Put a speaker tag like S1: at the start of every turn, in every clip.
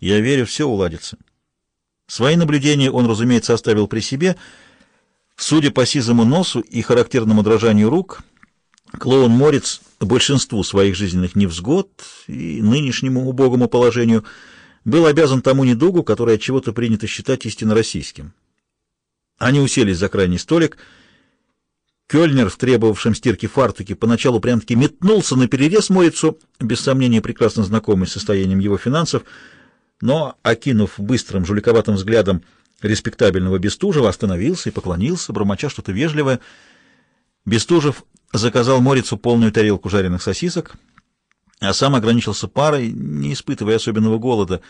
S1: Я верю, все уладится. Свои наблюдения он, разумеется, оставил при себе. Судя по сизому носу и характерному дрожанию рук, клоун Морец большинству своих жизненных невзгод и нынешнему убогому положению был обязан тому недугу, который от чего-то принято считать истинно российским. Они уселись за крайний столик. Кёльнер в требовавшем стирке фартуке поначалу прям-таки метнулся на перерез Морицу, без сомнения прекрасно знакомый с состоянием его финансов, но, окинув быстрым, жуликоватым взглядом респектабельного Бестужева, остановился и поклонился, бормоча что-то вежливое. Бестужев заказал Морицу полную тарелку жареных сосисок, а сам ограничился парой, не испытывая особенного голода.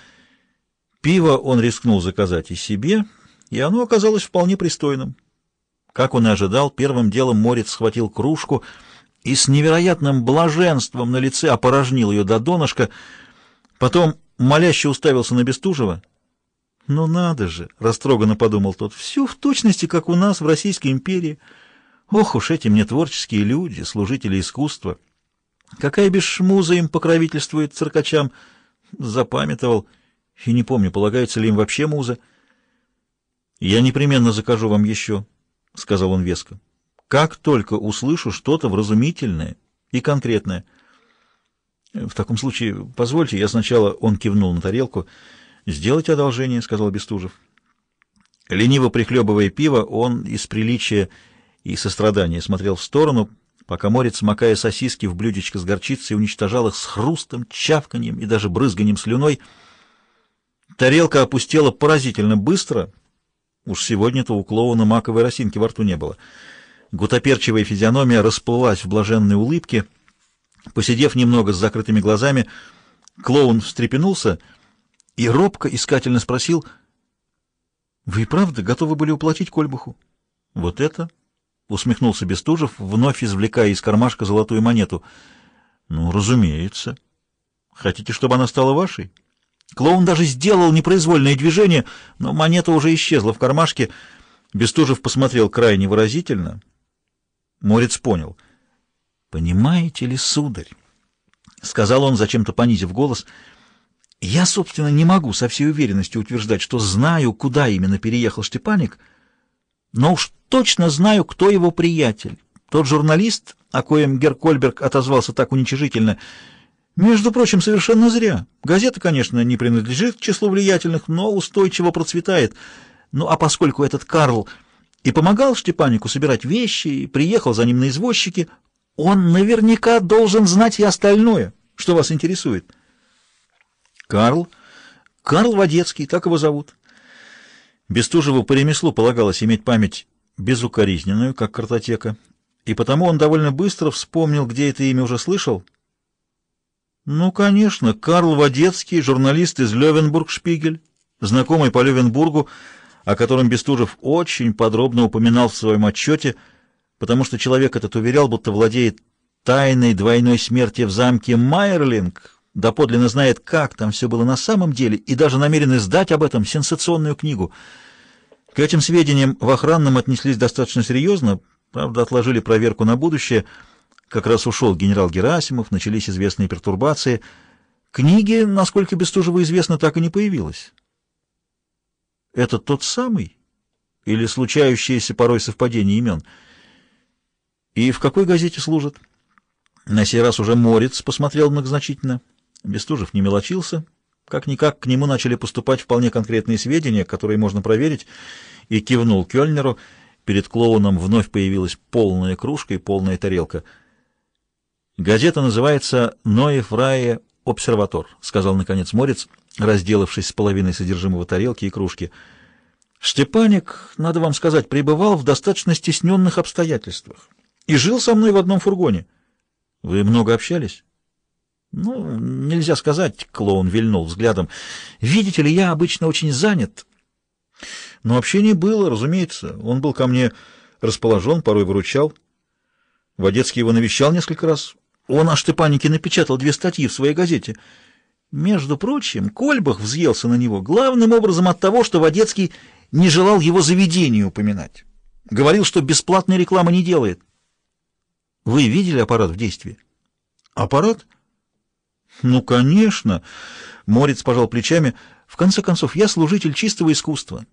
S1: Пиво он рискнул заказать и себе, и оно оказалось вполне пристойным. Как он и ожидал, первым делом Морец схватил кружку и с невероятным блаженством на лице опорожнил ее до донышка, потом моляще уставился на Бестужева. «Ну надо же!» — растроганно подумал тот. «Все в точности, как у нас в Российской империи. Ох уж эти мне творческие люди, служители искусства! Какая бесшмуза им покровительствует циркачам!» Запамятовал. И не помню, полагается ли им вообще муза. «Я непременно закажу вам еще», — сказал он веско. «Как только услышу что-то вразумительное и конкретное». В таком случае, позвольте, я сначала, он кивнул на тарелку, сделайте одолжение, сказал Бестужев. Лениво прихлебывая пиво, он из приличия и сострадания смотрел в сторону, пока морец, макая сосиски в блюдечко с горчицей, уничтожал их с хрустом, чавканьем и даже брызганием слюной. Тарелка опустела поразительно быстро. Уж сегодня-то у клоуна маковой росинки во рту не было. Гутоперчивая физиономия расплылась в блаженной улыбке — Посидев немного с закрытыми глазами, клоун встрепенулся и робко искательно спросил, «Вы правда готовы были уплатить Кольбуху?» «Вот это?» — усмехнулся Бестужев, вновь извлекая из кармашка золотую монету. «Ну, разумеется. Хотите, чтобы она стала вашей?» Клоун даже сделал непроизвольное движение, но монета уже исчезла в кармашке. Бестужев посмотрел крайне выразительно. Морец понял — «Понимаете ли, сударь?» — сказал он, зачем-то понизив голос. «Я, собственно, не могу со всей уверенностью утверждать, что знаю, куда именно переехал Штепаник, но уж точно знаю, кто его приятель. Тот журналист, о коем Геркольберг отозвался так уничижительно, между прочим, совершенно зря. Газета, конечно, не принадлежит к числу влиятельных, но устойчиво процветает. Ну, а поскольку этот Карл и помогал Штепанику собирать вещи, и приехал за ним на извозчике, он наверняка должен знать и остальное, что вас интересует. Карл. Карл Водецкий, так его зовут. Бестужеву по ремеслу полагалось иметь память безукоризненную, как картотека, и потому он довольно быстро вспомнил, где это имя уже слышал. Ну, конечно, Карл Водецкий, журналист из Левенбург-Шпигель, знакомый по Левенбургу, о котором Бестужев очень подробно упоминал в своем отчете — потому что человек этот уверял, будто владеет тайной двойной смерти в замке Майерлинг, доподлинно знает, как там все было на самом деле, и даже намерен издать об этом сенсационную книгу. К этим сведениям в охранном отнеслись достаточно серьезно, правда, отложили проверку на будущее. Как раз ушел генерал Герасимов, начались известные пертурбации. Книги, насколько Бестужеву известно, так и не появилось. Это тот самый? Или случающееся порой совпадение имен — «И в какой газете служит?» На сей раз уже Морец посмотрел многозначительно. Бестужев не мелочился. Как-никак к нему начали поступать вполне конкретные сведения, которые можно проверить, и кивнул Кёльнеру. Перед клоуном вновь появилась полная кружка и полная тарелка. «Газета называется «Ноев Рае Обсерватор», — сказал, наконец, Морец, разделавшись с половиной содержимого тарелки и кружки. «Штепаник, надо вам сказать, пребывал в достаточно стесненных обстоятельствах и жил со мной в одном фургоне. Вы много общались? Ну, нельзя сказать, клоун вильнул взглядом. Видите ли, я обычно очень занят. Но общение было, разумеется. Он был ко мне расположен, порой выручал. Водецкий его навещал несколько раз. Он о Штепанике напечатал две статьи в своей газете. Между прочим, Кольбах взъелся на него главным образом от того, что Водецкий не желал его заведение упоминать. Говорил, что бесплатной рекламы не делает. Вы видели аппарат в действии? Аппарат? Ну, конечно. Морец пожал плечами. В конце концов, я служитель чистого искусства.